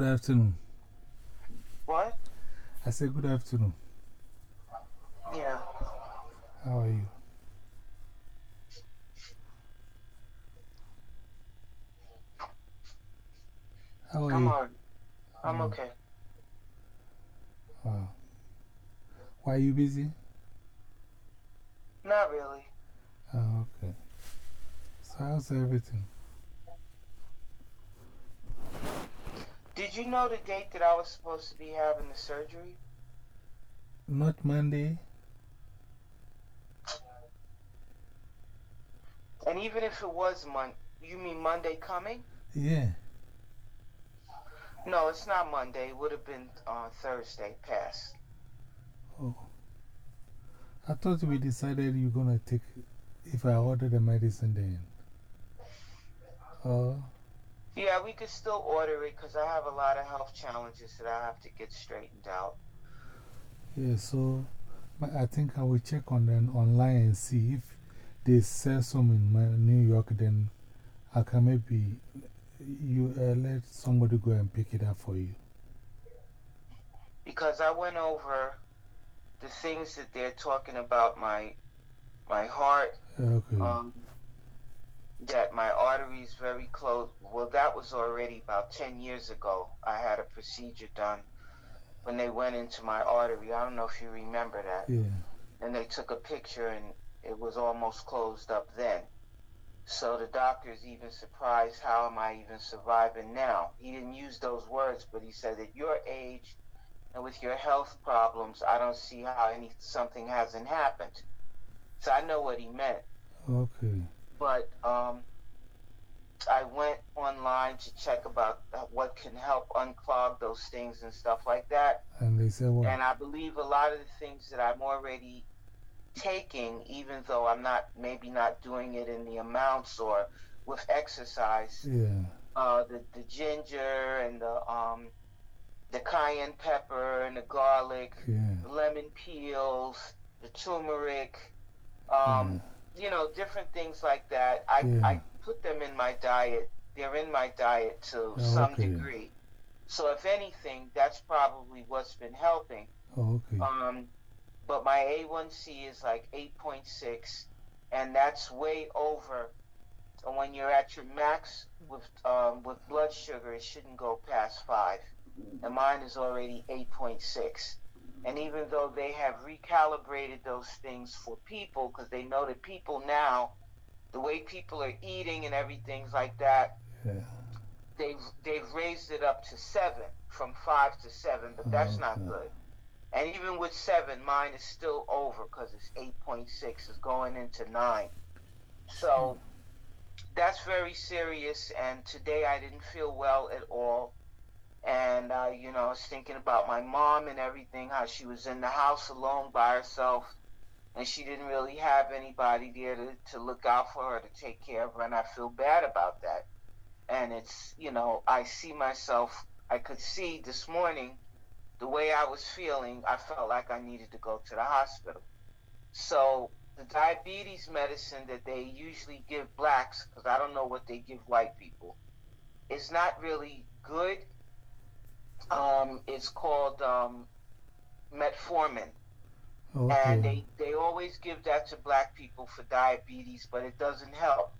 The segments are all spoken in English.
Good afternoon. What? I said good afternoon. Yeah. How are you? How are I'm you? on. I'm okay. Wow. Why are you busy? Not really. Oh, okay. So, how's everything? Did you know the date that I was supposed to be having the surgery? Not Monday? And even if it was Monday, you mean Monday coming? Yeah. No, it's not Monday. It would have been uh, Thursday past. Oh. I thought we decided you're going to take, if I order the medicine then. Oh, Yeah, we could still order it because I have a lot of health challenges that I have to get straightened out. yeah, so I think I will check on them online and see if they sell some in my New York, then I can maybe you uh, let somebody go and pick it up for you. Because I went over the things that they're talking about my my heart Okay. um, that my arteries very close. Well, that was already about 10 years ago. I had a procedure done when they went into my artery. I don't know if you remember that. yeah. And they took a picture and it was almost closed up then. So the doctor's even surprised how am I even surviving now? He didn't use those words, but he said at your age and with your health problems, I don't see how any something hasn't happened. So I know what he meant Okay. But um, I went online to check about what can help unclog those things and stuff like that. And they say, what? And I believe a lot of the things that I'm already taking, even though I'm not maybe not doing it in the amounts or with exercise, yeah. uh, the the ginger and the um, the cayenne pepper and the garlic, Yeah. the lemon peels, the turmeric. Um, you know, different things like that. I, Yeah. I put them in my diet. They're in my diet to some okay. degree. So if anything, that's probably what's been helping. Oh, okay. Um, but my A1C is like 8.6, and that's way over. When you're at your max with um, with blood sugar, it shouldn't go past five, and mine is already 8.6. And even though they have recalibrated those things for people, because they know that people now, the way people are eating and everything's like that, Yeah. they've they've raised it up to seven from five to seven, but that's mm-hmm. not good. And even with seven, mine is still over because it's eight point six. It's going into nine. So hmm. that's very serious. And today I didn't feel well at all. And uh, you know, I was thinking about my mom and everything, how she was in the house alone by herself, and she didn't really have anybody there to, to look out for her, to take care of her, and I feel bad about that. And it's you know i see myself i could see this morning the way i was feeling i felt like i needed to go to the hospital. So the diabetes medicine that they usually give blacks because i don't know what they give white people is not really good um, it's called um, metformin. And they, they always give that to black people for diabetes but it doesn't help.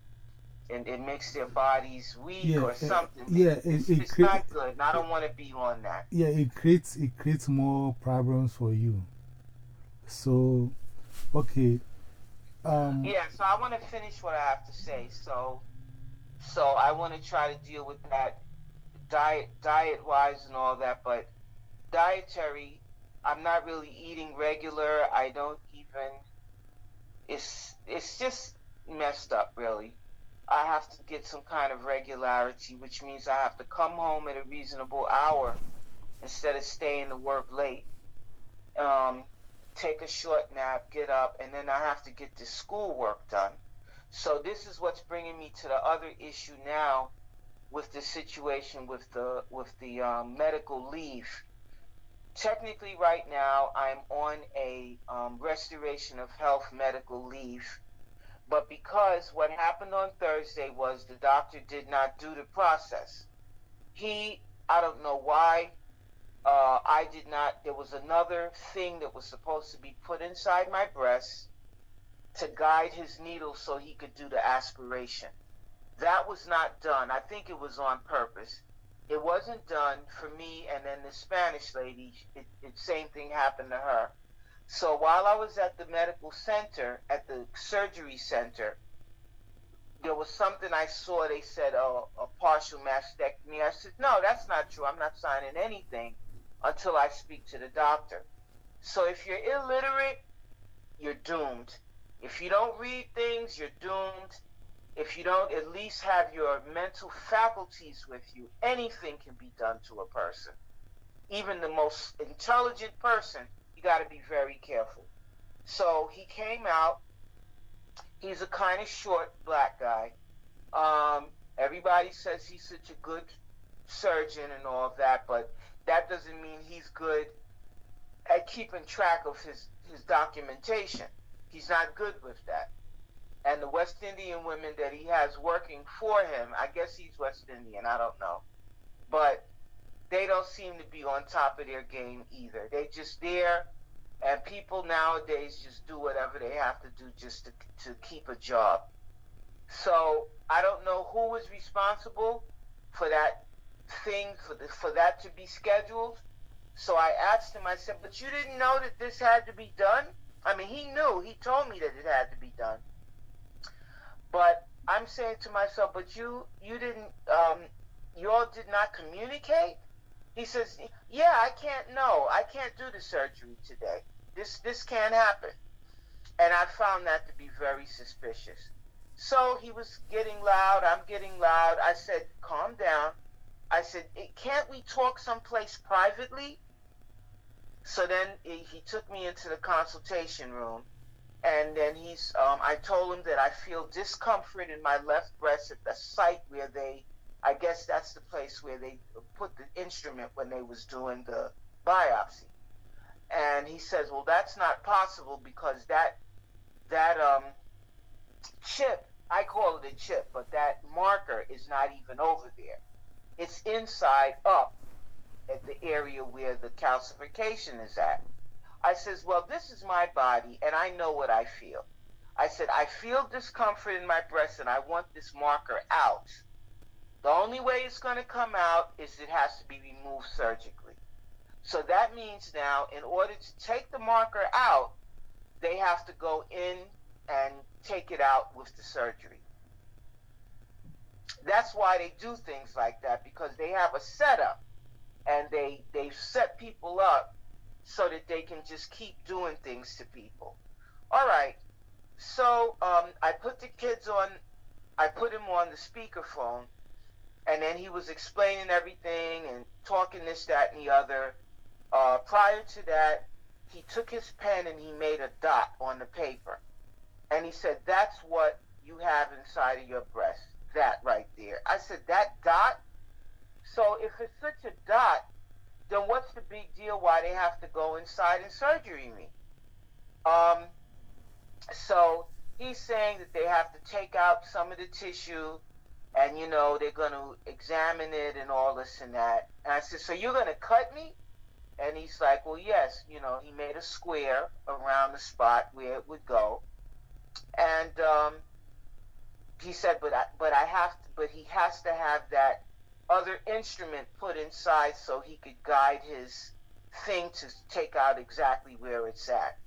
And it makes their bodies weak Yeah, or uh, something. yeah, it- it's, it it's not good. And i don't want to be on that. Yeah, it creates, it creates more problems for you. So, okay. Um, yeah so i want to finish what i have to say. So so i want to try to deal with that diet diet wise and all that but dietary i'm not really eating regular. I don't even it's it's just messed up really. I have to get some kind of regularity which means i have to come home at a reasonable hour instead of staying to work late. Um, take a short nap get up and then i have to get this schoolwork done. So this is what's bringing me to the other issue now with the situation with the with the um, medical leave technically right now i'm on a um, restoration of health medical leave but because what happened on thursday was the doctor did not do the process he I don't know why. Uh, I did not. There was another thing that was supposed to be put inside my breast to guide his needle so he could do the aspiration. That was not done. I think it was on purpose. It wasn't done for me, and then the Spanish lady, it, it same thing happened to her. So while I was at the medical center, at the surgery center, there was something I saw. They said oh, a partial mastectomy. I said, no, that's not true. I'm not signing anything until I speak to the doctor. So if you're illiterate, you're doomed. If you don't read things, you're doomed. If you don't at least have your mental faculties with you, anything can be done to a person. Even the most intelligent person, you got to be very careful. So he came out. He's a kind of short black guy. Um, everybody says he's such a good surgeon and all of that, but that doesn't mean he's good at keeping track of his, his documentation. He's not good with that. And the West Indian women that he has working for him, I guess he's West Indian, I don't know. But they don't seem to be on top of their game either. They just there and people nowadays just do whatever they have to do just to, to keep a job. So I don't know who was responsible for that thing for the, for that to be scheduled. So I asked him. I said, "But you didn't know that this had to be done." I mean, he knew. He told me that it had to be done. But I'm saying to myself, "But you you didn't. Um, you all did not communicate." He says, "Yeah, I can't. No, I can't do the surgery today. This this can't happen." And I found that to be very suspicious. So he was getting loud. I'm getting loud. I said, "Calm down." I said, "Can't we talk someplace privately?" So then he took me into the consultation room, and then he's. Um, I told him that I feel discomfort in my left breast at the site where they. I guess that's the place where they put the instrument when they was doing the biopsy. And he says, "Well, that's not possible because that that um chip, I call it a chip, but that marker is not even over there." it's inside up at the area where the calcification is at. I says, well, this is my body and I know what I feel. I said, I feel discomfort in my breast and I want this marker out. The only way it's going to come out is it has to be removed surgically. So that means now, in order to take the marker out, they have to go in and take it out with the surgery that's why they do things like that because they have a setup and they they set people up so that they can just keep doing things to people. All right. So um, I put the kids on. I put him on the speakerphone, and then he was explaining everything and talking this, that, and the other. Uh, prior to that, he took his pen and he made a dot on the paper, and he said, "That's what you have inside of your breast." that right there. I said, that dot? So if it's such a dot, then what's the big deal why they have to go inside and surgery me? Um, so he's saying that they have to take out some of the tissue and, you know, they're going to examine it and all this and that. And I said, so you're going to cut me? And he's like, well, yes. You know, he made a square around the spot where it would go. And, um, he said, but I, but I have to, but he has to have that other instrument put inside so he could guide his thing to take out exactly where it's at.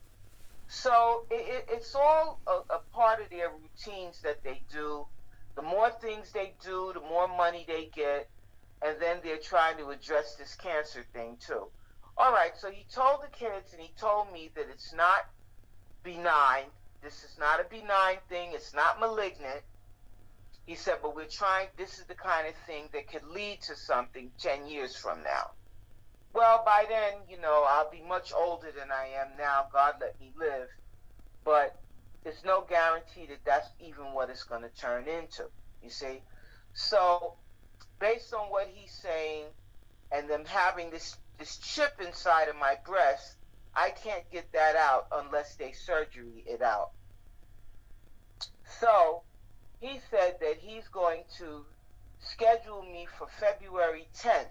So it, it, it's all a, a part of their routines that they do. The more things they do, the more money they get, and then they're trying to address this cancer thing too. All right, so he told the kids and he told me that it's not benign. This is not a benign thing. It's not malignant. He said, but we're trying, this is the kind of thing that could lead to something 10 years from now. Well, by then, you know, I'll be much older than I am now. God let me live. But there's no guarantee that that's even what it's going to turn into, you see? So, based on what he's saying and them having this, this chip inside of my breast, I can't get that out unless they surgery it out. So, he said that he's going to schedule me for February 10th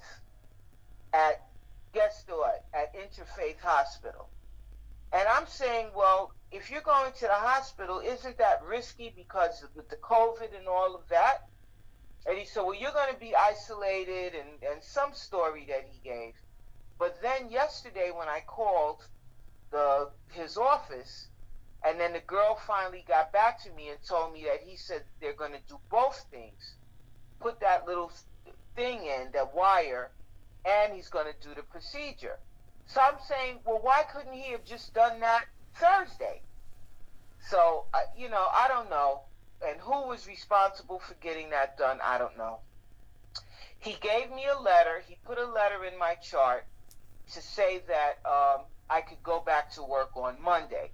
at what? At Interfaith Hospital. And I'm saying, well, if you're going to the hospital, isn't that risky because with the COVID and all of that? And he said, well, you're going to be isolated and, and some story that he gave. But then yesterday when I called the his office, and then the girl finally got back to me and told me that he said they're going to do both things. Put that little thing in, that wire, and he's going to do the procedure. So I'm saying, well, why couldn't he have just done that Thursday? So, uh, you know, I don't know. And who was responsible for getting that done, I don't know. He gave me a letter. He put a letter in my chart to say that um, I could go back to work on Monday.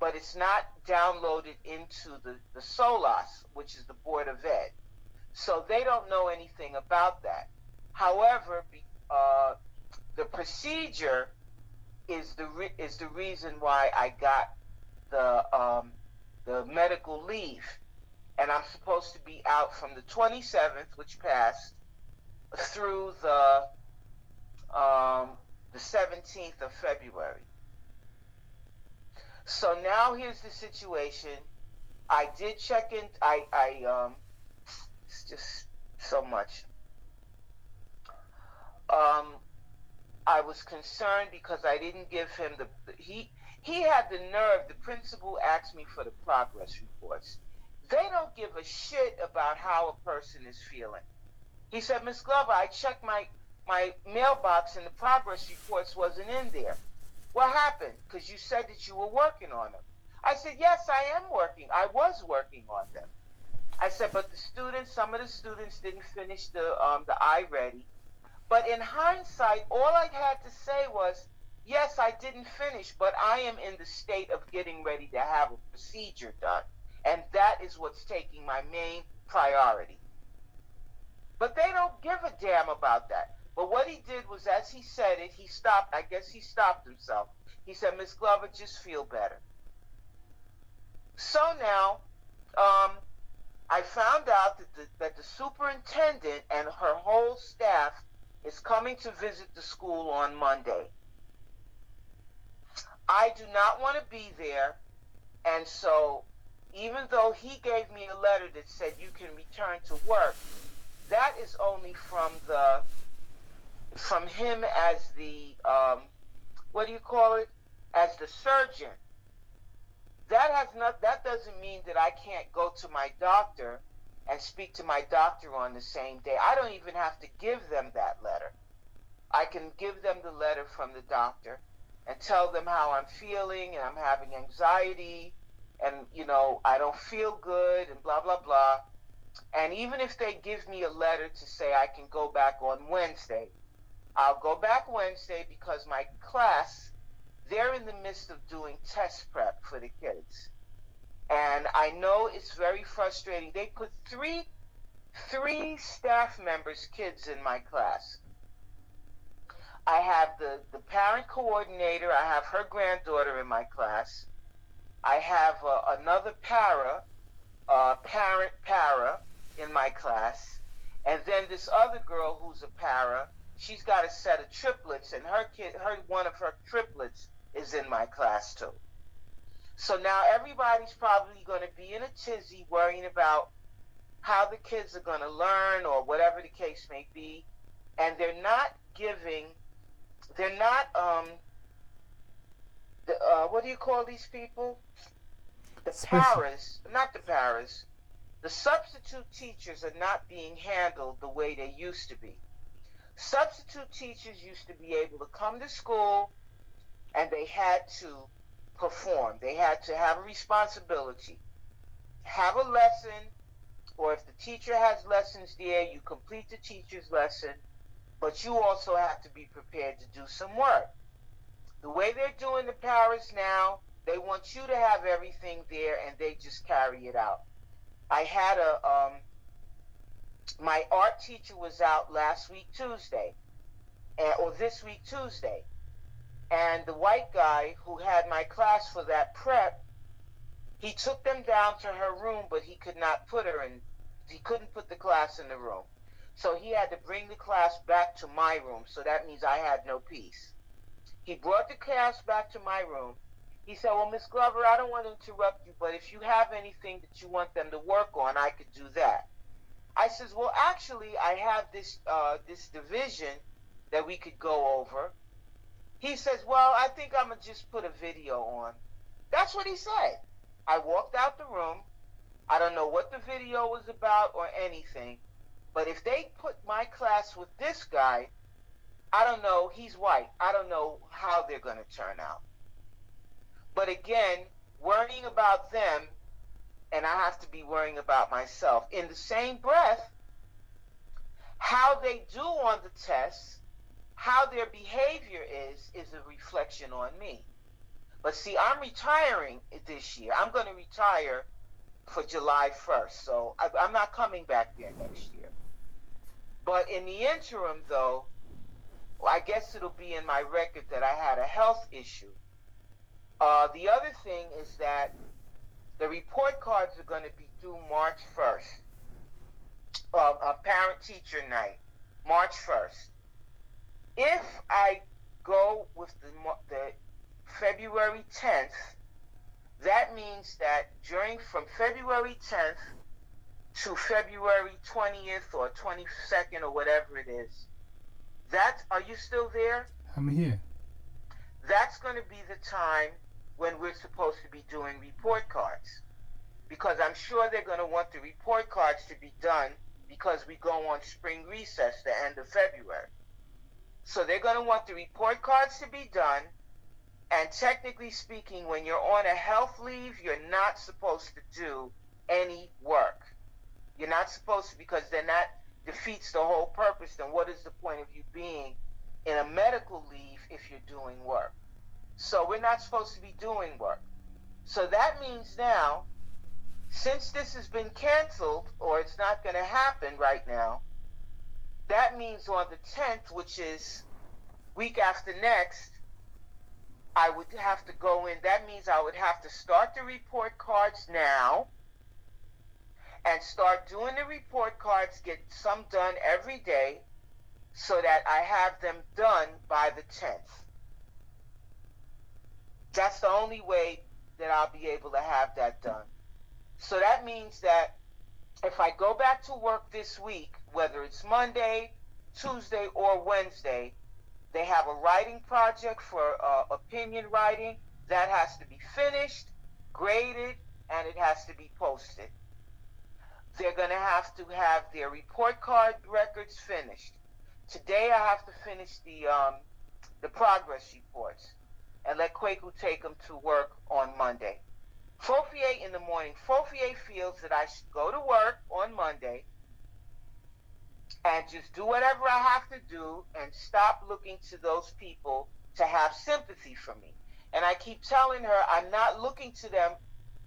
But it's not downloaded into the, the SOLAS, which is the Board of Ed. So they don't know anything about that. However, uh, the procedure is the re- is the reason why I got the um, the medical leave, and I'm supposed to be out from the 27th, which passed, through the um, the 17th of February. So now here's the situation. I did check in. I I um, it's just so much. Um, I was concerned because I didn't give him the he he had the nerve. The principal asked me for the progress reports. They don't give a shit about how a person is feeling. He said, Miss Glover, I checked my my mailbox and the progress reports wasn't in there. What happened? Because you said that you were working on them. I said, yes, I am working. I was working on them. I said, but the students, some of the students didn't finish the um, the iReady but in hindsight, all I had to say was, yes, I didn't finish, but I am in the state of getting ready to have a procedure done. And that is what's taking my main priority. But they don't give a damn about that. But what he did was, as he said it, he stopped. I guess he stopped himself. He said, Miss Glover, just feel better. So now, um, I found out that the, that the superintendent and her whole staff is coming to visit the school on Monday. I do not want to be there, and so even though he gave me a letter that said you can return to work, that is only from the from him as the um, what do you call it as the surgeon. That has not that doesn't mean that I can't go to my doctor and speak to my doctor on the same day. I don't even have to give them that letter. I can give them the letter from the doctor and tell them how I'm feeling and I'm having anxiety and, you know, I don't feel good and blah, blah, blah. And even if they give me a letter to say I can go back on Wednesday, I'll go back Wednesday because my class, they're in the midst of doing test prep for the kids and I know it's very frustrating. They put three three staff members' kids in my class. I have the, the parent coordinator, I have her granddaughter in my class. I have uh, another para, uh, parent para in my class. And then this other girl who's a para, she's got a set of triplets, and her kid, her one of her triplets is in my class too. So now everybody's probably going to be in a tizzy worrying about how the kids are going to learn or whatever the case may be. And they're not giving, they're not, um, the, uh, what do you call these people? The paras, not the paras, the substitute teachers are not being handled the way they used to be. Substitute teachers used to be able to come to school and they had to perform. They had to have a responsibility. Have a lesson, or if the teacher has lessons there, you complete the teacher's lesson, but you also have to be prepared to do some work. The way they're doing the paras now, they want you to have everything there and they just carry it out. I had a, um, my art teacher was out last week Tuesday, or this week Tuesday and the white guy who had my class for that prep, he took them down to her room, but he could not put her in. He couldn't put the class in the room. So he had to bring the class back to my room. So that means I had no peace. He brought the class back to my room. He said, Well, Miss Glover, I don't want to interrupt you, but if you have anything that you want them to work on, I could do that. I says, Well, actually, I have this uh, this division that we could go over. He says, Well, I think I'm to just put a video on. That's what he said. I walked out the room. I don't know what the video was about or anything. But if they put my class with this guy, I don't know. He's white. I don't know how they're going to turn out. But again, worrying about them, and I have to be worrying about myself. In the same breath, how they do on the tests, how their behavior is, is a reflection on me. But see, I'm retiring this year. I'm going to retire for July 1st. So I, I'm not coming back there next year. But in the interim, though, well, I guess it'll be in my record that I had a health issue. Uh, the other thing is that the report cards are going to be due March 1st, uh, a parent teacher night, March 1st. If I go with the, the February 10th, that means that during from February 10th to February 20th or 22nd or whatever it is, that are you still there? I'm here. That's going to be the time when we're supposed to be doing report cards. Because I'm sure they're going to want the report cards to be done because we go on spring recess the end of February. So they're going to want the report cards to be done. And technically speaking, when you're on a health leave, you're not supposed to do any work. You're not supposed to because then that defeats the whole purpose. Then what is the point of you being in a medical leave if you're doing work? So we're not supposed to be doing work. So that means now, since this has been canceled or it's not going to happen right now, that means on the 10th, which is week after next, I would have to go in. That means I would have to start the report cards now and start doing the report cards, get some done every day so that I have them done by the 10th. That's the only way that I'll be able to have that done. So that means that if I go back to work this week, whether it's Monday, Tuesday, or Wednesday, they have a writing project for uh, opinion writing that has to be finished, graded, and it has to be posted. They're going to have to have their report card records finished. Today, I have to finish the um, the progress reports and let Kwaku take him to work on Monday. Fofier in the morning. Fofier feels that I should go to work on Monday and just do whatever I have to do and stop looking to those people to have sympathy for me. And I keep telling her I'm not looking to them.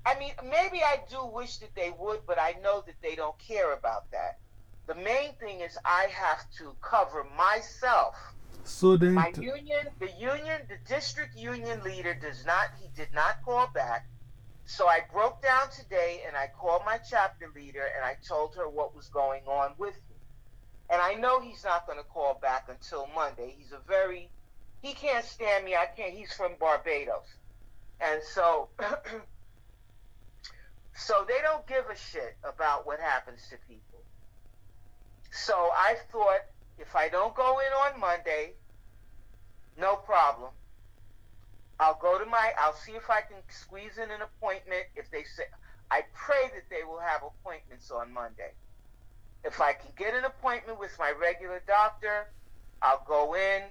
I mean, maybe I do wish that they would, but I know that they don't care about that. The main thing is I have to cover myself so then, my union, the union, the district union leader does not, he did not call back. So I broke down today and I called my chapter leader and I told her what was going on with me. And I know he's not going to call back until Monday. He's a very, he can't stand me. I can't, he's from Barbados. And so, so they don't give a shit about what happens to people. So I thought if I don't go in on Monday, no problem. I'll go to my, I'll see if I can squeeze in an appointment. If they say, I pray that they will have appointments on Monday. If I can get an appointment with my regular doctor, I'll go in,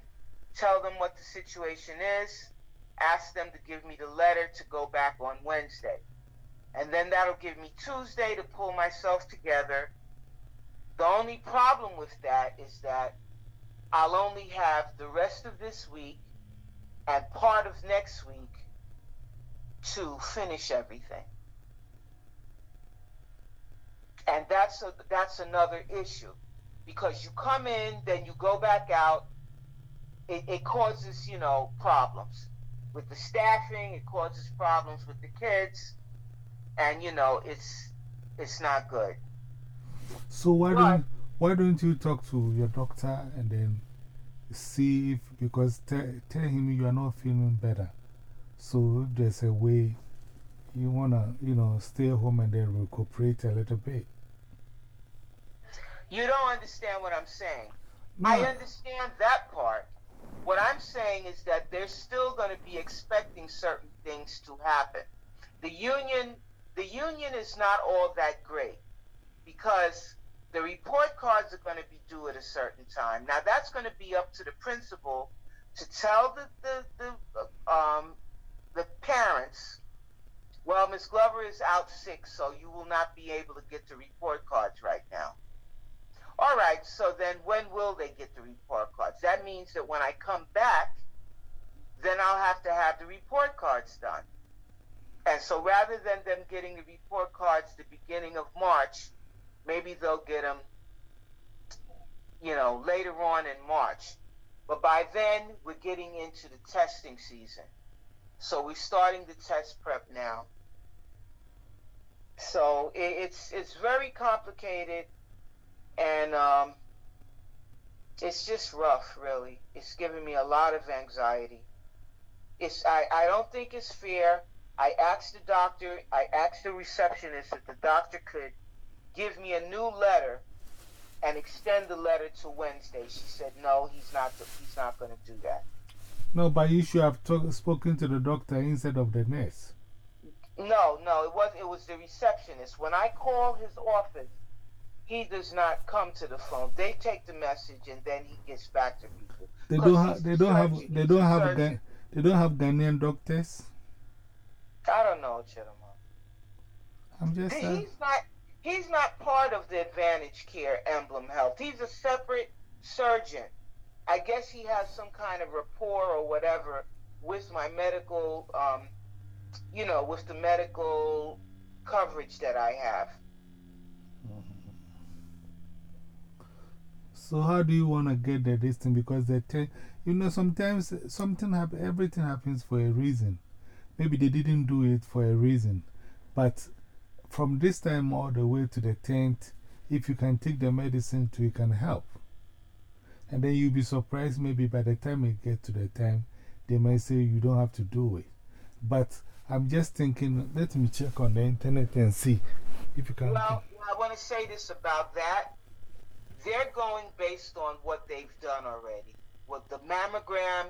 tell them what the situation is, ask them to give me the letter to go back on Wednesday. And then that'll give me Tuesday to pull myself together the only problem with that is that I'll only have the rest of this week and part of next week to finish everything. And that's a, that's another issue because you come in, then you go back out. It, it causes, you know, problems with the staffing. It causes problems with the kids, and you know, it's it's not good. So why don't why don't you talk to your doctor and then see if, because tell him you are not feeling better. So if there's a way you want to, you know, stay home and then recuperate a little bit. You don't understand what I'm saying. I understand that part. What I'm saying is that they're still going to be expecting certain things to happen. The union, the union is not all that great because the report cards are going to be due at a certain time. Now that's going to be up to the principal to tell the the, the um, the parents. Well, Miss Glover is out sick, so you will not be able to get the report cards right now. All right, so then when will they get the report cards? That means that when I come back, then I'll have to have the report cards done. And so rather than them getting the report cards the beginning of March, maybe they'll get them, you know, later on in March. But by then, we're getting into the testing season. So we're starting the test prep now. So it's it's very complicated and um, it's just rough, really. It's giving me a lot of anxiety. It's I, I don't think it's fair. I asked the doctor, I asked the receptionist if the doctor could give me a new letter and extend the letter to Wednesday. She said no, he's not he's not going to do that. No, but you should have talk, spoken to the doctor instead of the nurse. No, no, it was it was the receptionist. When I call his office, he does not come to the phone. They take the message and then he gets back to people. They don't have. They don't have. They don't have. they don't have Ghanaian doctors. I don't know, Chidama. I'm just. He, he's not. He's not part of the Advantage Care Emblem Health. He's a separate surgeon. I guess he has some kind of rapport or whatever with my medical, um, you know, with the medical coverage that I have. So how do you want to get the distance? Because they tell, you know, sometimes something happen, everything happens for a reason. Maybe they didn't do it for a reason. But from this time all the way to the 10th, if you can take the medicine to, it can help. And then you'll be surprised maybe by the time it gets to the time, they might say you don't have to do it. But I'm just thinking, let me check on the internet and see if you can. Well, I want to say this about that they're going based on what they've done already. With the mammogram,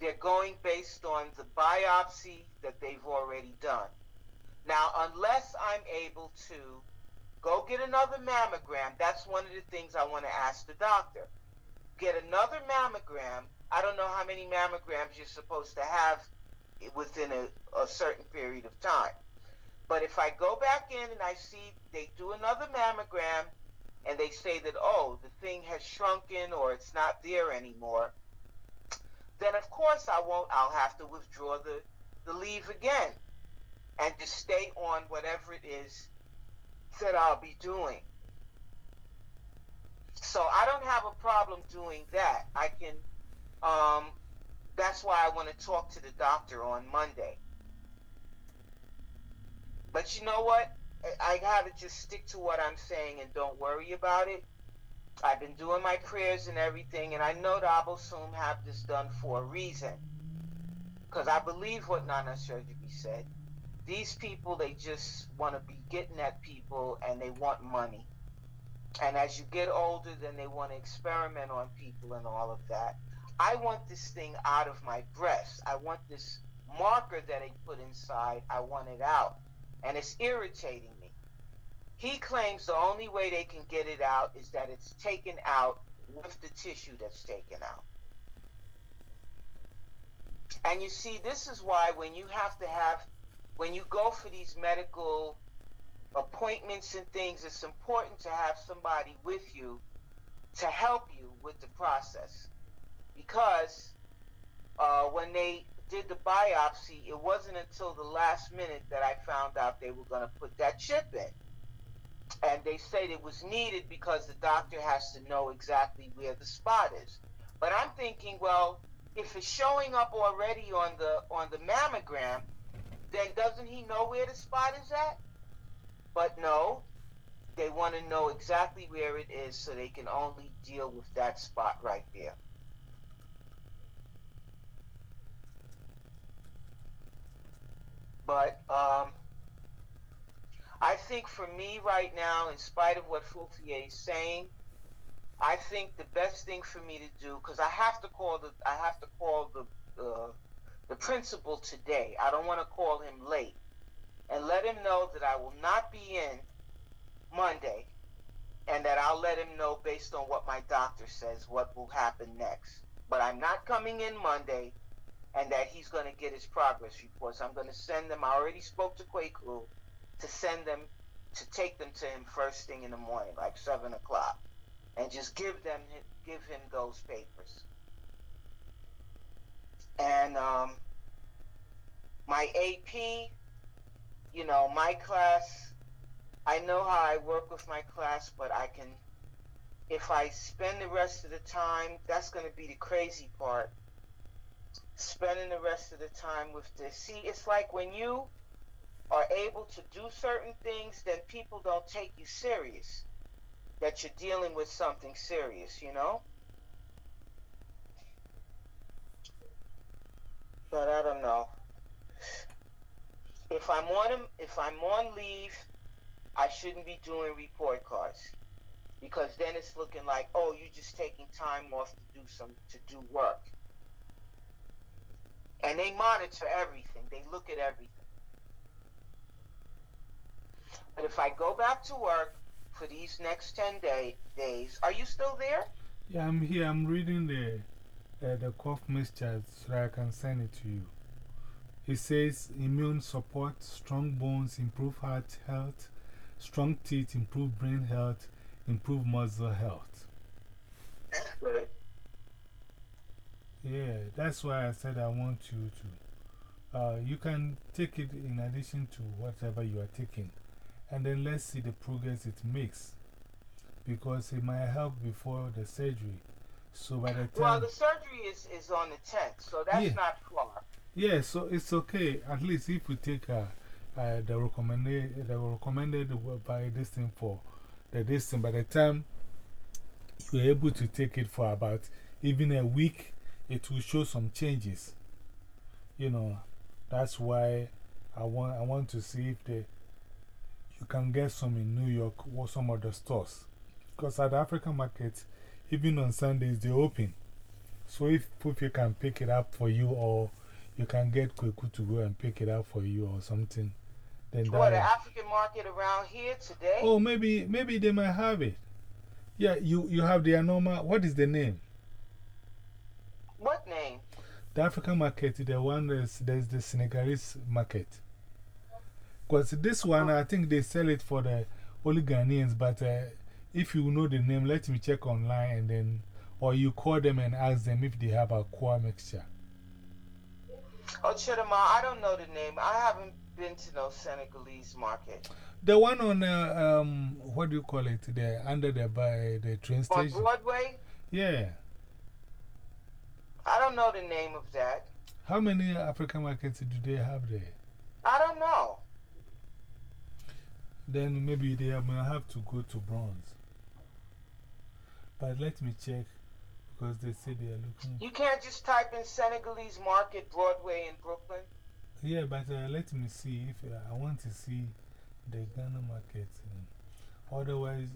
they're going based on the biopsy that they've already done. Now, unless I'm able to go get another mammogram, that's one of the things I want to ask the doctor. Get another mammogram. I don't know how many mammograms you're supposed to have within a, a certain period of time. But if I go back in and I see they do another mammogram and they say that, oh, the thing has shrunken or it's not there anymore, then of course I won't, I'll have to withdraw the, the leave again and just stay on whatever it is that I'll be doing. So I don't have a problem doing that. I can, um, that's why I want to talk to the doctor on Monday. But you know what? I gotta just stick to what I'm saying and don't worry about it. I've been doing my prayers and everything, and I know the Abosom have this done for a reason. Because I believe what Nana Surgery said. These people, they just want to be getting at people and they want money. And as you get older, then they want to experiment on people and all of that. I want this thing out of my breast. I want this marker that they put inside, I want it out and it's irritating me. He claims the only way they can get it out is that it's taken out with the tissue that's taken out. And you see, this is why when you have to have, when you go for these medical appointments and things, it's important to have somebody with you to help you with the process. Because uh, when they did the biopsy, it wasn't until the last minute that I found out they were going to put that chip in. And they said it was needed because the doctor has to know exactly where the spot is. But I'm thinking, well, if it's showing up already on the on the mammogram, then doesn't he know where the spot is at? But no, they want to know exactly where it is so they can only deal with that spot right there. But um, I think for me right now, in spite of what Fulfier is saying, I think the best thing for me to do because I have to call the I have to call the uh, the principal today. I don't want to call him late and let him know that I will not be in Monday and that I'll let him know based on what my doctor says what will happen next. But I'm not coming in Monday and that he's going to get his progress reports. I'm going to send them. I already spoke to Kwaku to send them to take them to him first thing in the morning, like seven o'clock, and just give them give him those papers. And um, my AP, you know, my class. I know how I work with my class, but I can. If I spend the rest of the time, that's going to be the crazy part spending the rest of the time with this. See, it's like when you are able to do certain things, then people don't take you serious. That you're dealing with something serious, you know? But I don't know. If I'm on if I'm on leave, I shouldn't be doing report cards. Because then it's looking like, oh, you're just taking time off to do some to do work and they monitor everything. They look at everything. But if I go back to work for these next 10 day, days, are you still there? Yeah, I'm here. I'm reading the, uh, the cough mixture so I can send it to you. It says immune support, strong bones, improve heart health, strong teeth, improve brain health, improve muscle health. Good. Yeah, that's why I said I want you to. Uh, you can take it in addition to whatever you are taking. And then let's see the progress it makes. Because it might help before the surgery. So by the time. Well, the surgery is, is on the 10th, so that's yeah. not far. Yeah, so it's okay. At least if we take uh, uh, the, recommended, the recommended by this thing for the this thing, by the time you're able to take it for about even a week, it will show some changes. You know, that's why I want, I want to see if they, you can get some in New York or some other stores. Because at the African market, even on Sundays, they open. So if you can pick it up for you or you can get Kwaku to go and pick it up for you or something. Then What, the African market around here today? Oh, maybe, maybe they might have it. Yeah, you, you have the Anoma. What is the name? What name? The African market, the one there's the Senegalese market. Because this one, I think they sell it for the only Ghanaians, but uh, if you know the name, let me check online and then, or you call them and ask them if they have a core mixture. Oh, Chidama, I don't know the name. I haven't been to no Senegalese market. The one on, uh, um, what do you call it? The, under the, by the train station? On Broadway? Yeah. I don't know the name of that. How many African markets do they have there? I don't know. Then maybe they may have to go to bronze. But let me check because they say they are looking. You can't just type in Senegalese market Broadway in Brooklyn? Yeah, but uh, let me see if uh, I want to see the Ghana market. otherwise,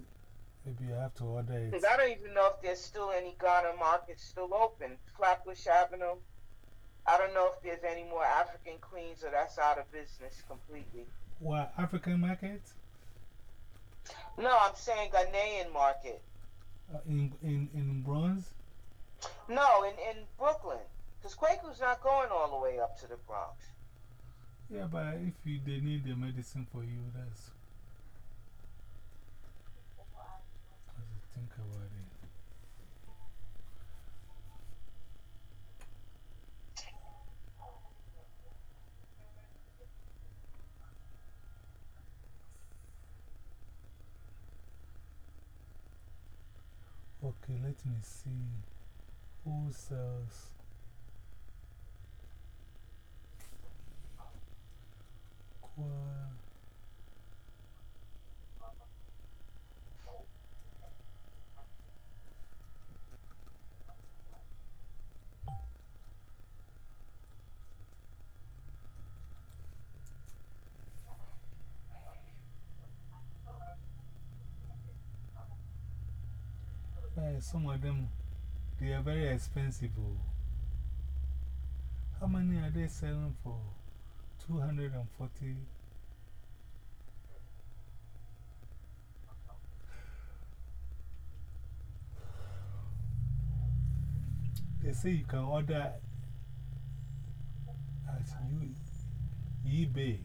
Maybe I have to order it. Because I don't even know if there's still any Ghana markets still open. Flatbush Avenue. I don't know if there's any more African Queens or that's out of business completely. What, African market? No, I'm saying Ghanaian market. Uh, in, in, in Bronx? No, in, in Brooklyn. Because Kwaku's not going all the way up to the Bronx. Yeah, but if you, they need the medicine for you, that's think about it. Okay, let me see who sells qua eh, Some of them they are very expensive. oh. How many are they selling for? 240 They say you can order at eBay.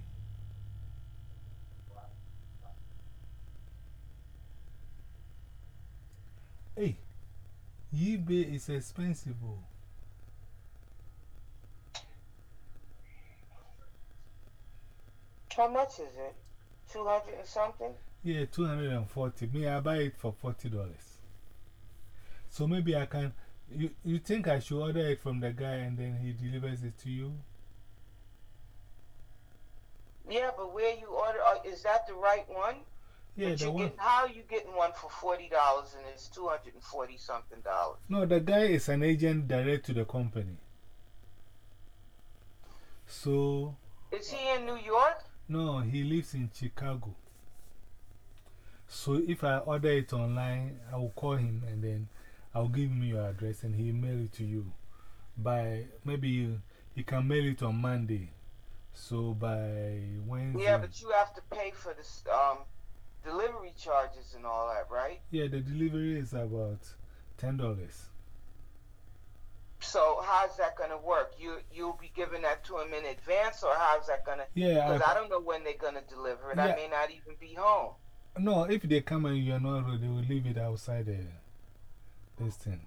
Hey, eBay is expensive. How much is it? 200 and something? Yeah, 240. Me, I buy it for $40. So maybe I can. You, you think I should order it from the guy and then he delivers it to you? Yeah, but where you order, uh, is that the right one? Yeah, But you. Get, how are you getting one for $40 and it's 240 something dollars? No, the guy is an agent direct to the company. So, Is he in New York? no, he lives in Chicago. So, if I order it online, I will call him and then I'll give him your address and he'll mail it to you. By maybe you, he can mail it on Monday. So, by Wednesday. Yeah, but you have to pay for this um, delivery charges and all that, right? Yeah, the delivery is about $10. So how's that going to work? You you'll be giving that to him in advance, or how's that going to? Yeah, Because I, I don't know when they're going to deliver it. Yeah. I may not even be home. No, if they come and you're not ready, they will leave it outside the, this thing.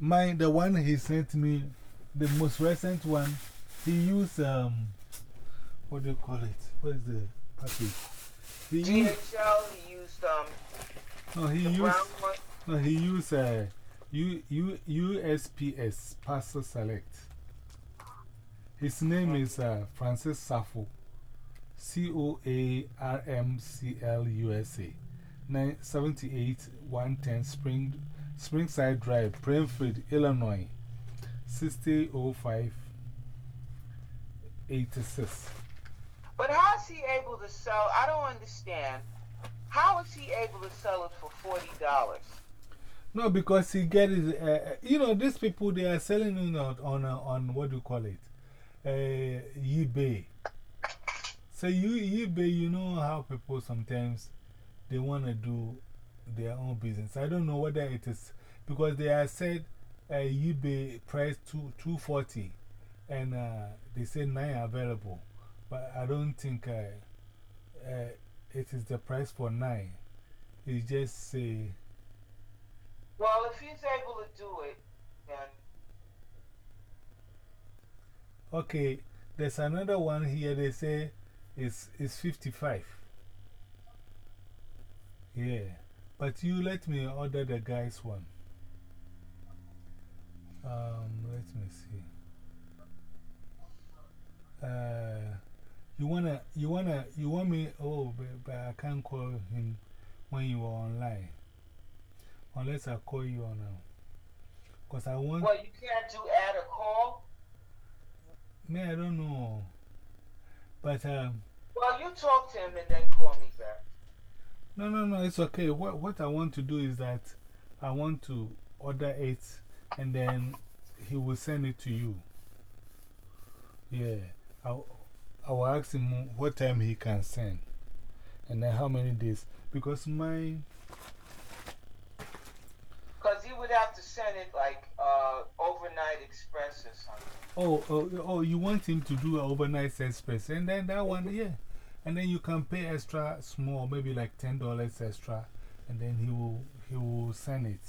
Mine, the one he sent me, the most recent one, he used, um, what do you call it? What is the package? He used, He used um no, he used, no, he used uh, U, U, USPS, Parcel Select. His name is uh, Francis Safo. C O A R M C L U S A. 78 110 Spring, Springside Drive, Plainfield, Illinois. 6005 86. But how is he able to sell? I don't understand. How is he able to sell it for forty dollars? No, because he get it. Uh, you know, these people, they are selling it on, on, uh, on what do you call it? Uh, eBay. So, you, eBay, you know how people sometimes they want to do their own business. I don't know whether it is because they are said uh, eBay price two, 240 and uh, they say 9 available. But I don't think uh, uh, it is the price for 9. It's just say. Well, if he's able to do it, then Okay, there's another one here. They say it's, it's 55. Yeah, but you let me order the guy's one. Um, let me see. Uh, you wanna, you wanna, you want me? Oh, but, but I can't call him when you are online. Unless I call you on now. Because I want. well, you can't do add a call. Me, I don't know. But, um, Well, you talk to him and then call me back. no, no, no, it's okay. What, what I want to do is that I want to order it and then he will send it to you. Yeah. I'll, I will ask him what time he can send and then how many days. Because my. Because he would have to send it like uh, overnight express or something. Oh, oh, oh, you want him to do an overnight express. And then that one, yeah. And then you can pay extra small, maybe like $10 extra. And then he will, he will send it.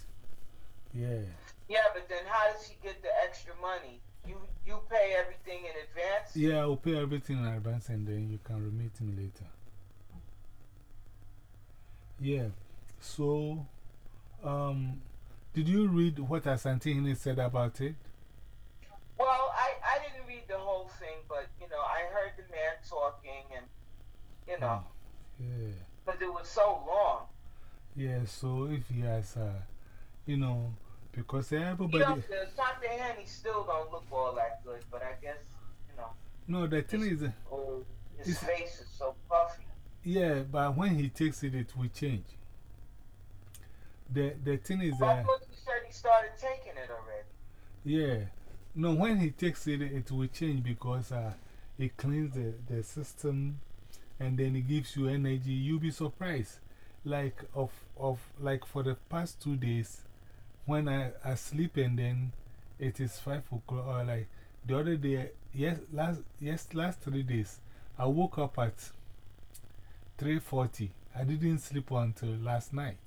Yeah. Yeah, but then how does he get the extra money? You you pay everything in advance? Yeah, I'll pay everything in advance and then you can remit me later. Yeah. So, um, did you read what Asantini said about it? Well, I, I didn't read the whole thing, but, you know, I heard the man talking and, you know, Yeah. because it was so long. Yeah, so if he has, uh, you know, because You everybody. know, the Sante Henny still don't look all that good, but I guess, you know, No, the thing is, uh, oh, his It's- face is so puffy. yeah, but when he takes it, it will change. The, the thing is, But uh, you say started taking it already. Yeah. No, when he takes it, it will change because uh, it cleans the, the system and then it gives you energy. You'll be surprised. Like, of, of, like for the past two days, when I, I sleep and then it is 5 o'clock, or like the other day, yes, last, yes, last three days, I woke up at 3.40. I didn't sleep until last night.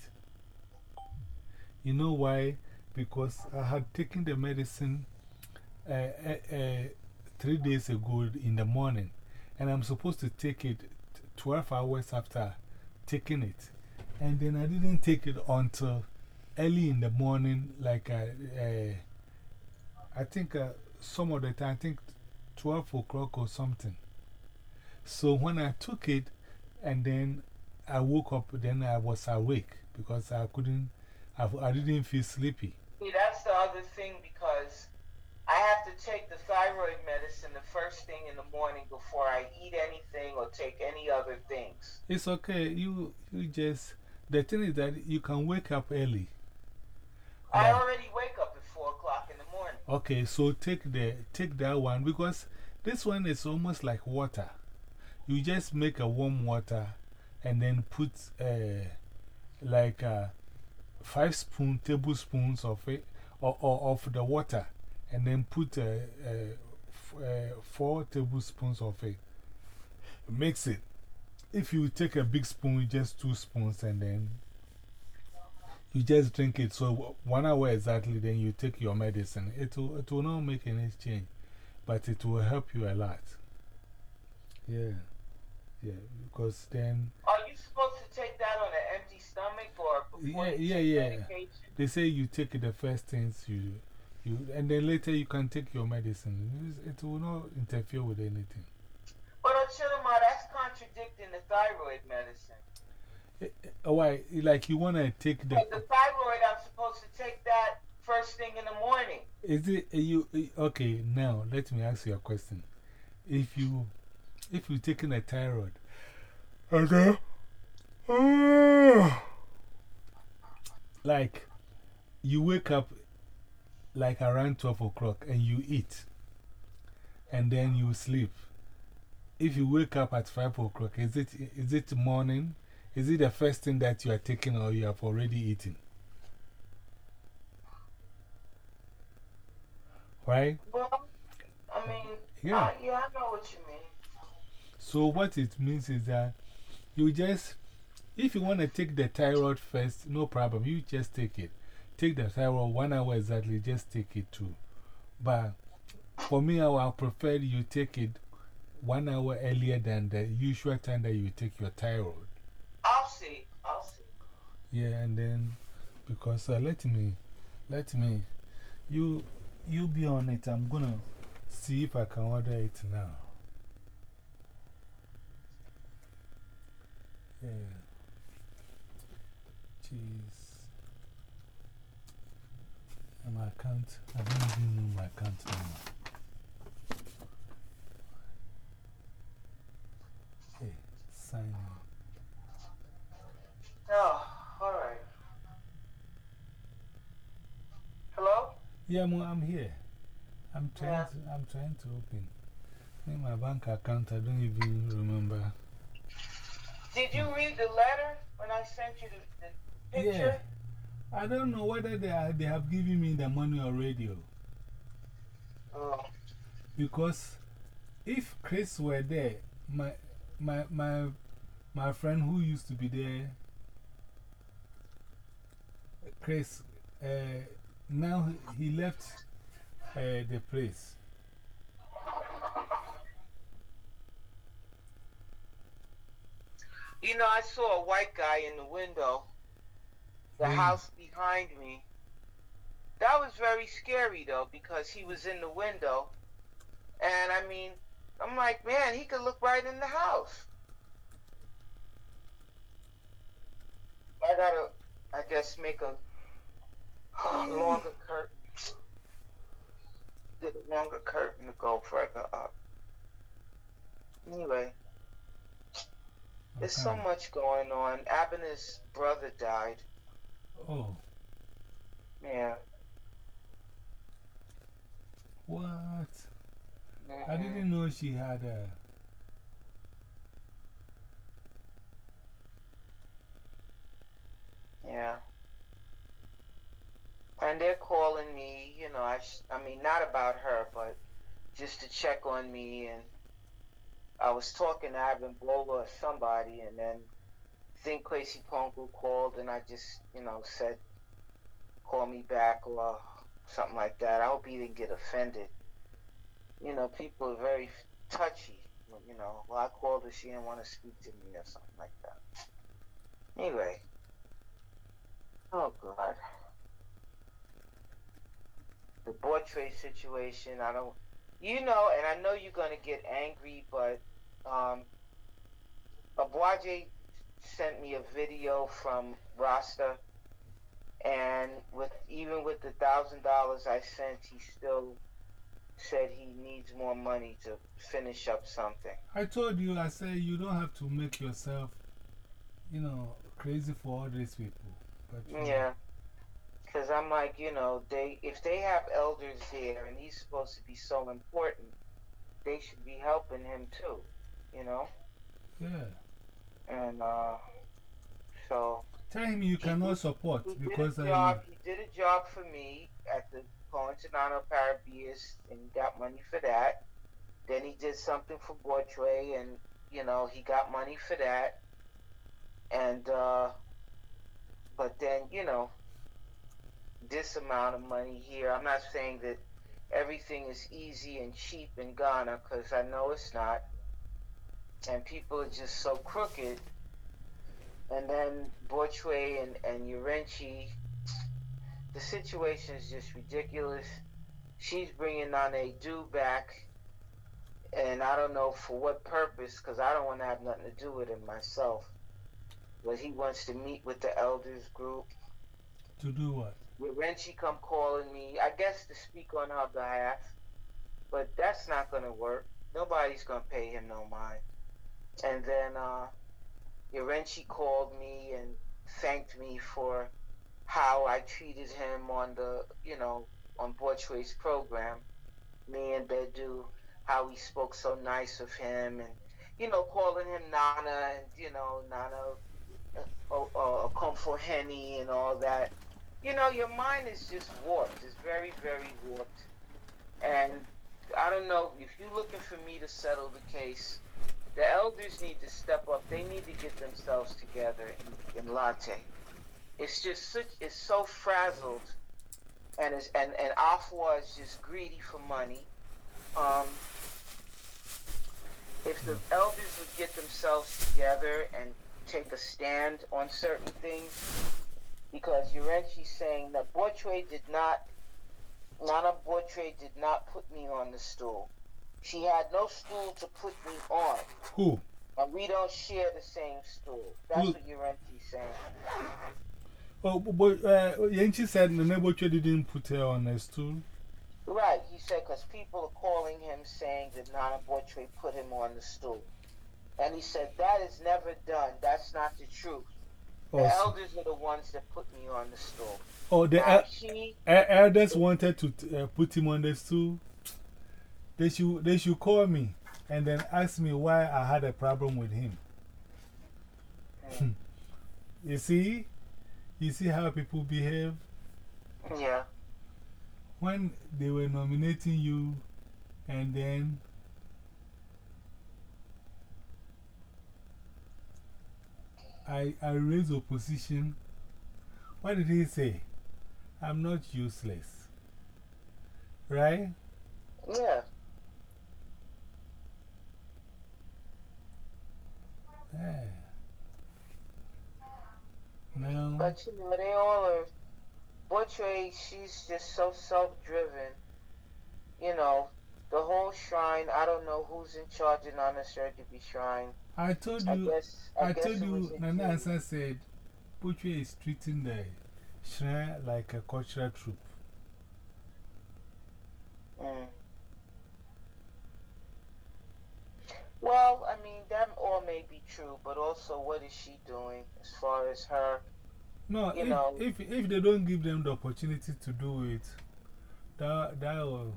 You know why? Because I had taken the medicine uh, uh, uh, three days ago in the morning, and I'm supposed to take it 12 hours after taking it. And then I didn't take it until early in the morning, like uh, uh, I think uh, some of the time, I think 12 o'clock or something. So when I took it, and then I woke up, then I was awake because I couldn't, I, I didn't feel sleepy. See, that's the other thing because I have to take the thyroid medicine the first thing in the morning before I eat anything or take any other things. It's okay. You, you just, the thing is that you can wake up early. I already wake up at 4 o'clock in the morning. Okay, so take, the, take that one because this one is almost like water. You just make a warm water and then put uh, like uh, five spoon, tablespoons of it, or, or of the water, and then put uh, uh, four tablespoons of it. Mix it. If you take a big spoon, just two spoons, and then you just drink it. So, one hour exactly, then you take your medicine. It will, it will not make any change, but it will help you a lot. Yeah. Yeah, because then. Are you supposed to take that on an empty stomach or before yeah, yeah, yeah. They say you take it the first things you, you, and then later you can take your medicine. It will not interfere with anything. But Ochilama, that's contradicting the thyroid medicine. Eh, why? Like you want to take the. the thyroid, I'm supposed to take that first thing in the morning. Is it you? Okay, now let me ask you a question. If you if you're taking a thyroid, okay, uh, like you wake up like around 12 o'clock and you eat, and then you sleep. If you wake up at 5 o'clock, is it, is it morning? Is it the first thing that you are taking or you have already eaten? Right? Well, I mean, yeah, uh, yeah I know what you mean. So, what it means is that you just, if you want to take the thyroid first, no problem, you just take it. Take the thyroid one hour exactly, just take it too. But for me, I will prefer you take it one hour earlier than the usual time that you take your thyroid. I'll see, I'll see. Yeah, and then, because uh, let me, let me, you, you be on it. I'm gonna see if I can order it now. Yeah. And my account, I don't even know my account number. Hey, sign in. Oh, alright. Hello? Yeah, I'm here. I'm trying, yeah. to, I'm trying to open. In my bank account, I don't even remember. Did you read the letter when I sent you the, the picture? Yeah. I don't know whether they, are, they have given me the money already. Oh. Because if Chris were there, my, my, my, my friend who used to be there, Chris, uh, now he left uh, the place. You know, I saw a white guy in the window, the Mm. house behind me. That was very scary, though, because he was in the window. And I mean, I'm like, man, he could look right in the house. I gotta, I guess, make a longer curtains. Did a longer curtain to go further up. Anyway, there's so much going on. Abner's brother died. Oh. Yeah. What? Mm-hmm. I didn't know she had a. Yeah. And they're calling me, you know, I, I mean, not about her, but just to check on me. And I was talking to Ivan Bola or somebody, and then I think Kwesi Pongo called, and I just, you know, said, call me back or something like that. I hope he didn't get offended. You know, people are very touchy. You know, well, I called her, she didn't want to speak to me or something like that. Anyway. Oh, God. The boy trade situation, I don't, you know, and I know you're going to get angry, but um, Abuaje sent me a video from Rasta, and with even with the thousand dollars I sent, he still said he needs more money to finish up something. I told you, I said you don't have to make yourself, you know, crazy for all these people. But, yeah. Because I'm like, you know, they if they have elders there and he's supposed to be so important, they should be helping him too, you know? Yeah. And uh, so. Tell him you cannot support he because did job, he did a job for me at the Coincidano Parabias and got money for that. Then he did something for Bortre and, you know, he got money for that. And, uh, but then, you know, this amount of money here. I'm not saying that everything is easy and cheap in Ghana because I know it's not. And people are just so crooked. And then Bortre and, and Urenchi, the situation is just ridiculous. She's bringing Nane Do back. And I don't know for what purpose because I don't want to have nothing to do with it myself. But he wants to meet with the elders group. To do what? Renchi come calling me, I guess to speak on her behalf, but that's not to work. Nobody's to pay him no mind. And then uh, Renchi called me and thanked me for how I treated him on the, you know, on Bortre's program. Me and Bedu, how we spoke so nice of him and, you know, calling him Nana and, you know, Nana, uh, uh, Comfort Henny and all that you know, your mind is just warped. It's very, very warped. And I don't know if you're looking for me to settle the case. The elders need to step up. They need to get themselves together in, in Larteh. It's just such. It's so frazzled, and is and and Afua is just greedy for money. Um, if the elders would get themselves together and take a stand on certain things, because Urenchi's saying that Bortre did not, Nana Bortre did not put me on the stool. She had no stool to put me on. Who? And we don't share the same stool. That's Who? what Urenchi's saying. Oh, but uh, Yenchi said Nana Bortre didn't put her on the stool. Right, he said because people are calling him saying that Nana Bortre put him on the stool. And he said, that is never done. That's not the truth. The elders are the ones that put me on the stool. Oh, the uh, elders wanted to uh, put him on the stool. They should, they should call me and then ask me why I had a problem with him. You see? You see how people behave? Yeah. When they were nominating you and then I, I raised opposition. What did he say? I'm not useless. Right? Yeah. Yeah. No. But you know, they all are. Bortre, she's just so self driven. You know, the whole shrine, I don't know who's in charge in Nana Surgery Shrine. I told you, I, guess, I, I told you, Nana Ansa said, Puchwe is treating the shrine like a cultural troop. Mm. Well, I mean, that all may be true, but also what is she doing as far as her? No, you if, know, if, if they don't give them the opportunity to do it, that, that will.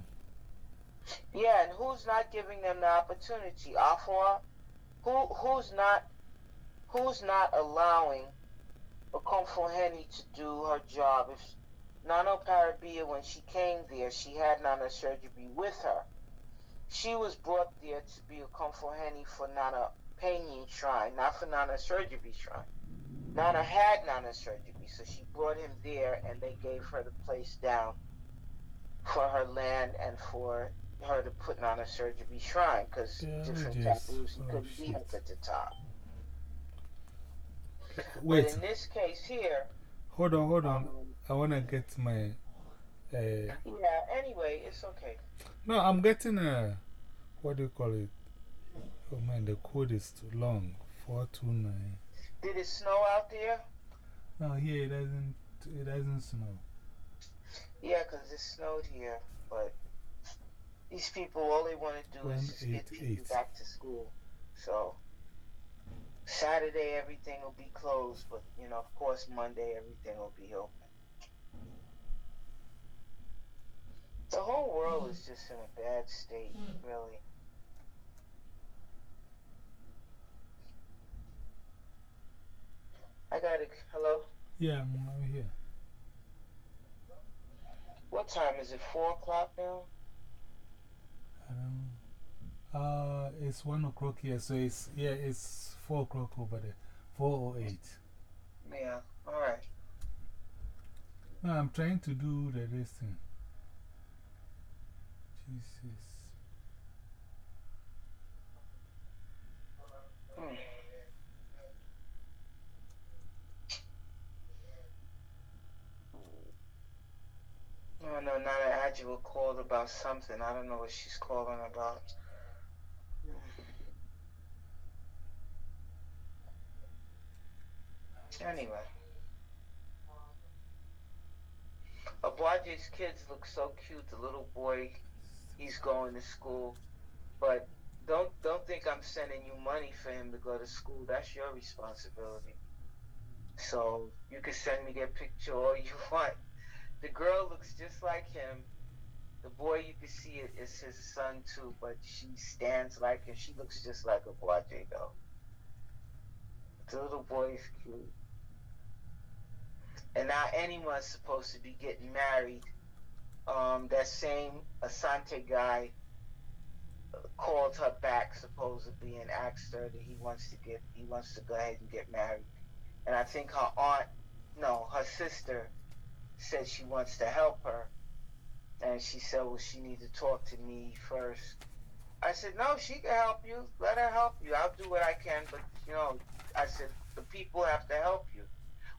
Yeah, and who's not giving them the opportunity? Afua? Who who's not who's not allowing Okomfohene to do her job? If Nana Parabia, when she came there, she had Nana Surgery with her. She was brought there to be Okomfohene for Nana Penyin Shrine, not for Nana Surgery Shrine. Nana had Nana Surgery, so she brought him there, and they gave her the place down for her land and for her to put a Surgery Shrine because Yeah, different taboos Oh, couldn't be shit. up at the top. Wait, But in this case here, hold on, hold on. um, I want to get my. Uh, yeah. Anyway, it's okay. no, I'm getting a. What do you call it? Oh man, the code is too long. 429. Did it snow out there? No, here it doesn't, it doesn't snow. Yeah, 'cause it snowed here. But these people, all they want to do is just get 188. people back to school. So Saturday everything will be closed, but you know, of course, Monday everything will be open. The whole world is just in a bad state, hmm. really. I got it. Hello. Yeah, I'm over here. What time is it? Four o'clock now. Uh, it's 1 o'clock here, so it's, yeah, it's 4 o'clock over there. 408. Yeah. All right. No, I'm trying to do the this thing. Jesus. No, no, not an Adjua called about something. I don't know what she's calling about. Anyway. Abwaje's kids look so cute. The little boy, he's going to school. But don't don't think I'm sending you money for him to go to school. That's your responsibility. So you can send me that picture all you want. The girl looks just like him. The boy you can see it is his son too, but she stands like him. She looks just like a though. The little boy is cute. And now anyone's supposed to be getting married. Um, that same Asante guy called her back supposedly and asked her that he wants to get he wants to go ahead and get married. And I think her aunt no, her sister said she wants to help her. And she said, Well she needs to talk to me first. I said, No, she can help you. Let her help you. I'll do what I can, but you know, I said the people have to help you.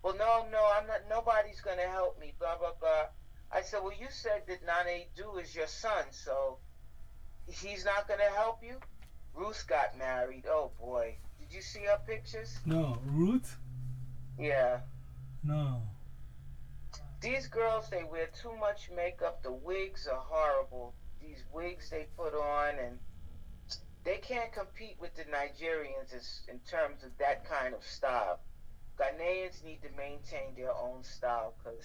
Well no, no, I'm not nobody's gonna help me, blah blah blah. I said, Well you said that Nane Du is your son, so he's not going to help you? Ruth got married. Oh boy. Did you see her pictures? No, Ruth? Yeah. No. These girls, they wear too much makeup. The wigs are horrible. These wigs they put on, and they can't compete with the Nigerians in terms of that kind of style. Ghanaians need to maintain their own style because,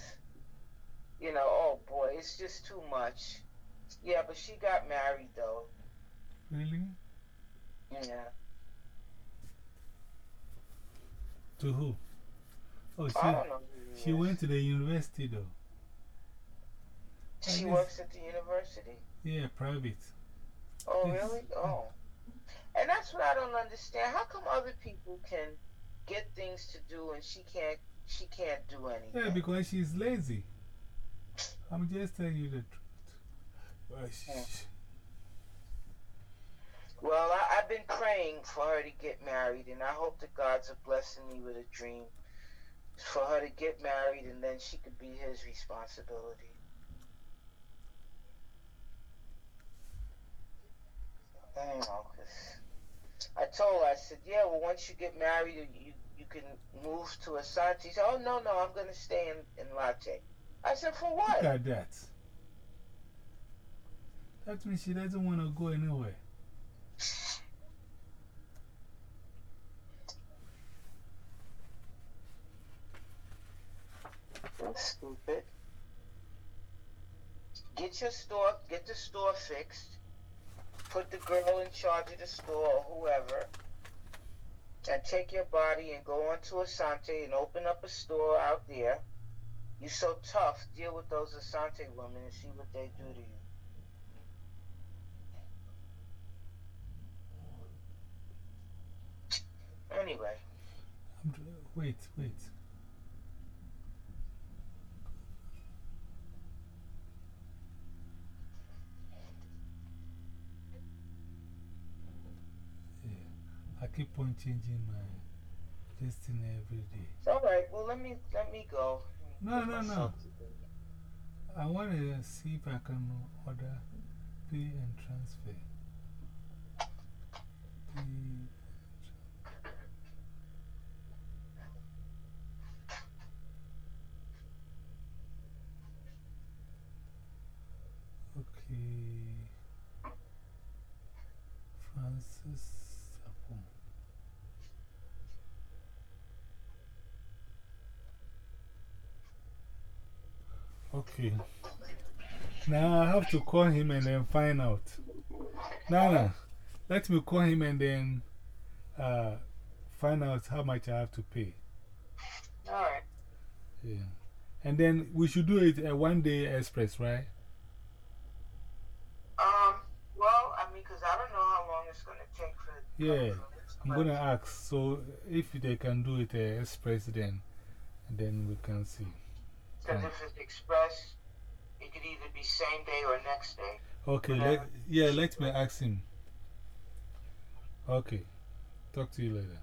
you know, oh boy, it's just too much. Yeah, but she got married though. Really? Yeah. To who? Oh, she, don't know. who he she went to the university though. She works at the university. Yeah, private. Oh, really? Mm. Oh. And that's what I don't understand. How come other people can get things to do and she can't? She can't do anything. Yeah, because she's lazy. I'm just telling you the truth. Well, hmm. she, Well, I, I've been praying for her to get married, and I hope that God's are blessing me with a dream for her to get married, and then she could be His responsibility. I don't know, 'cause I told her, I said, yeah, well, once you get married, you you can move to Asante. She said, oh, no, no, I'm going to stay in, in Larteh. I said, for what? Look at that. That means she doesn't want to go anywhere. Stupid. Get your store, get the store fixed. put the girl in charge of the store or whoever and take your body and go on to Asante and open up a store out there. You're so tough, deal with those Asante women and see what they do to you. Anyway. Wait, wait. I keep on changing my listing every day. It's all right. Well, let me let me go. No, no, no. I want to see if I can order pay and transfer. Pay Okay. Okay. Now I have to call him and then find out. Nana, let me call him and then uh, find out how much I have to pay. Alright. Yeah. And then we should do it a one day express, right? Um, well, I mean, because I don't know how long it's going to take for. Yeah. I'm going to ask. So if they can do it uh, express, then, then we can see. Because if it's express, it could either be same day or next day. Okay, let, yeah, let me ask him. Okay, talk to you later.